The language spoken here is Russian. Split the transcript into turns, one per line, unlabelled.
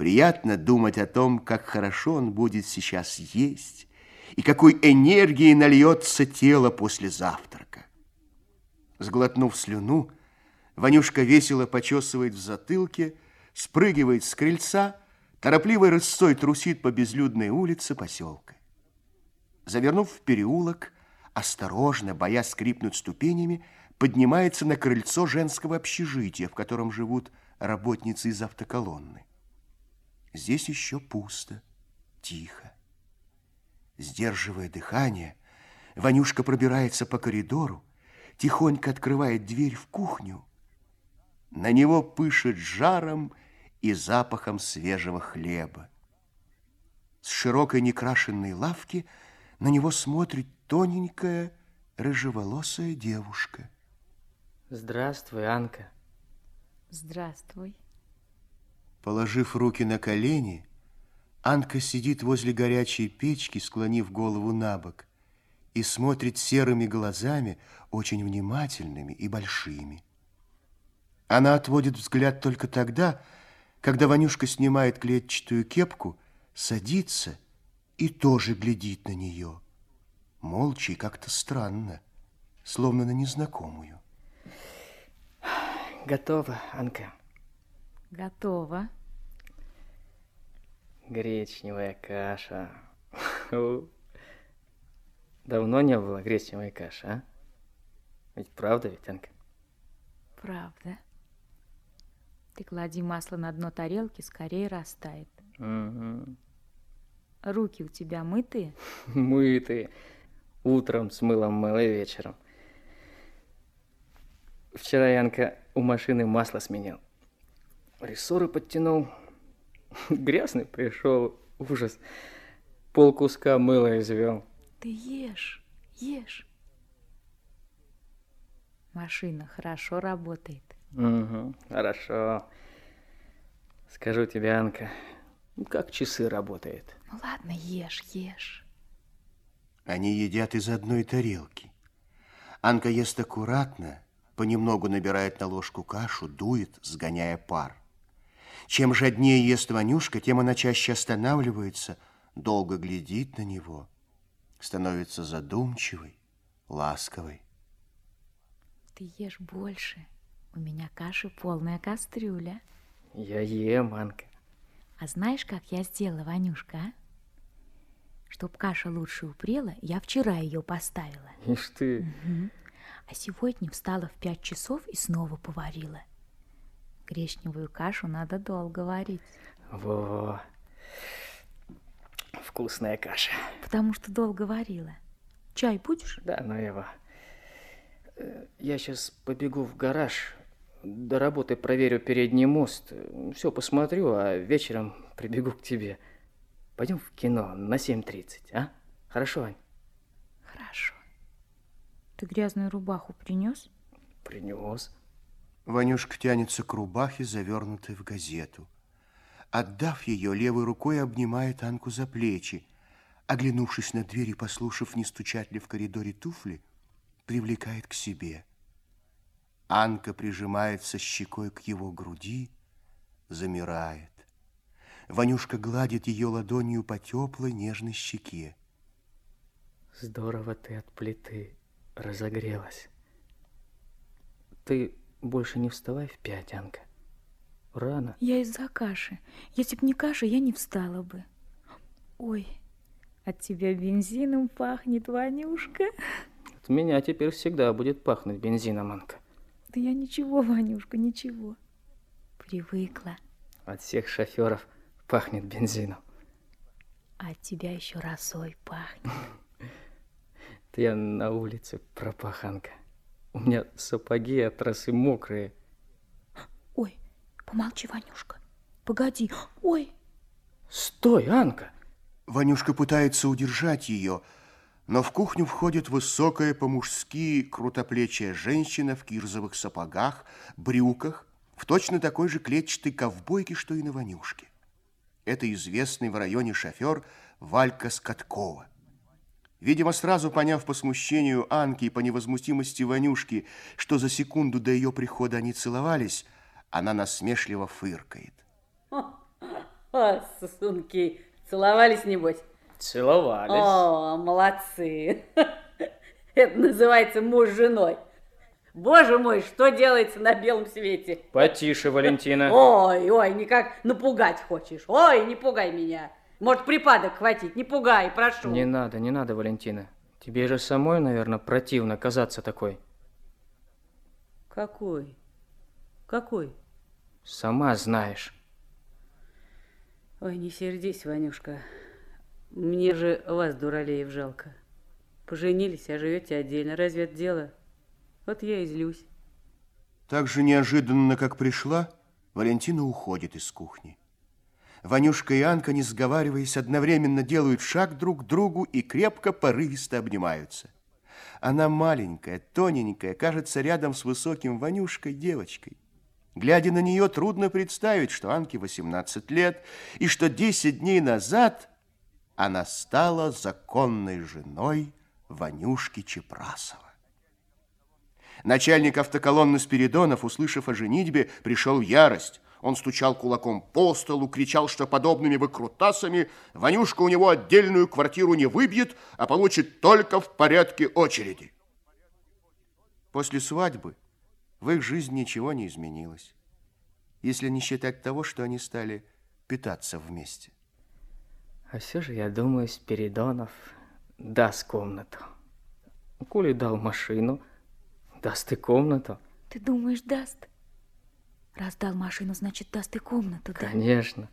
Приятно думать о том, как хорошо он будет сейчас есть, и какой энергией нальется тело после завтрака. Сглотнув слюну, Ванюшка весело почесывает в затылке, спрыгивает с крыльца, торопливой рысцой трусит по безлюдной улице поселка. Завернув в переулок, осторожно, боясь скрипнуть ступенями, поднимается на крыльцо женского общежития, в котором живут работницы из автоколонны. Здесь еще пусто, тихо. Сдерживая дыхание, Ванюшка пробирается по коридору, тихонько открывает дверь в кухню. На него пышет жаром и запахом свежего хлеба. С широкой некрашенной лавки на него смотрит тоненькая, рыжеволосая девушка.
Здравствуй, Анка.
Здравствуй.
Положив руки на колени, Анка сидит возле горячей печки, склонив голову на бок, и смотрит серыми глазами, очень внимательными и большими. Она отводит взгляд только тогда, когда Ванюшка снимает клетчатую кепку, садится и тоже глядит на нее. Молча и как-то странно, словно на незнакомую.
Готово, Анка.
Готово.
Гречневая каша. Давно не было гречневой каши, а? Ведь правда ведь, Анка?
Правда. Ты клади масло на дно тарелки, скорее растает.
Угу.
Руки у тебя мытые?
Мытые. Утром с мылом мыло вечером. Вчера Янка у машины масло сменил. Рессоры подтянул. Грязный пришел. Ужас. Пол куска мыла извел.
Ты ешь, ешь. Машина хорошо работает.
Угу, хорошо. Скажу тебе, Анка, как часы работает.
Ну ладно, ешь, ешь.
Они едят из одной тарелки. Анка ест аккуратно, понемногу набирает на ложку кашу, дует, сгоняя пар. Чем жаднее ест Ванюшка, тем она чаще останавливается, долго глядит на него, становится задумчивой, ласковой.
Ты ешь больше. У меня каши полная кастрюля.
Я ем, Анка.
А знаешь, как я сделала, Ванюшка, а? Чтоб каша лучше упрела, я вчера ее поставила.
Ишь ты.
Угу. А сегодня встала в пять часов и снова поварила. Гречневую кашу надо долго варить.
Во. Вкусная каша.
Потому что долго варила. Чай будешь?
Да, ну его. Я сейчас побегу в гараж, до работы проверю передний мост, все посмотрю, а вечером прибегу к тебе. Пойдем в кино на 7.30, а? Хорошо, Ань?
Хорошо. Ты грязную рубаху принес?
Принес.
Ванюшка тянется к рубахе, завернутой в газету. Отдав ее, левой рукой обнимает Анку за плечи. Оглянувшись на дверь и послушав, не стучат ли в коридоре туфли, привлекает к себе. Анка прижимается щекой к его груди, замирает. Ванюшка гладит ее ладонью по теплой нежной щеке.
Здорово ты от плиты разогрелась. Ты больше не вставай в пять, Анка. Рано.
Я из-за каши. Если б не каша, я не встала бы. Ой, от тебя бензином пахнет, Ванюшка.
От меня теперь всегда будет пахнуть бензином, Анка.
Да я ничего, Ванюшка, ничего. Привыкла.
От всех шоферов пахнет бензином.
А от тебя еще росой пахнет.
Ты я на улице пропаханка. У меня сапоги от росы мокрые.
Ой, помолчи, Ванюшка. Погоди. Ой.
Стой, Анка.
Ванюшка пытается удержать ее, но в кухню входит высокая по-мужски крутоплечая женщина в кирзовых сапогах, брюках, в точно такой же клетчатой ковбойке, что и на Ванюшке. Это известный в районе шофер Валька Скоткова. Видимо, сразу поняв по смущению Анки и по невозмутимости Ванюшки, что за секунду до ее прихода они целовались, она насмешливо фыркает.
О, сосунки, целовались, небось?
Целовались.
О, молодцы. Это называется муж с женой. Боже мой, что делается на белом свете?
Потише, Валентина.
Ой, ой, никак напугать хочешь. Ой, не пугай меня. Может, припадок хватить, не пугай, прошу.
Не надо, не надо, Валентина. Тебе же самой, наверное, противно казаться такой.
Какой? Какой?
Сама знаешь.
Ой, не сердись, Ванюшка. Мне же вас, дуралеев, жалко. Поженились, а живете отдельно. Разве это дело? Вот я и злюсь.
Так же неожиданно, как пришла, Валентина уходит из кухни. Ванюшка и Анка, не сговариваясь, одновременно делают шаг друг к другу и крепко, порывисто обнимаются. Она маленькая, тоненькая, кажется рядом с высоким Ванюшкой девочкой. Глядя на нее, трудно представить, что Анке 18 лет, и что 10 дней назад она стала законной женой Ванюшки Чепрасова. Начальник автоколонны Спиридонов, услышав о женитьбе, пришел в ярость. Он стучал кулаком по столу, кричал, что подобными выкрутасами Ванюшка у него отдельную квартиру не выбьет, а получит только в порядке очереди. После свадьбы в их жизни ничего не изменилось, если не считать того, что они стали питаться вместе.
А все же, я думаю, Спиридонов даст комнату. Коли дал машину, даст и комнату.
Ты думаешь, даст? Раз дал машину, значит, даст и комнату, да?
Конечно.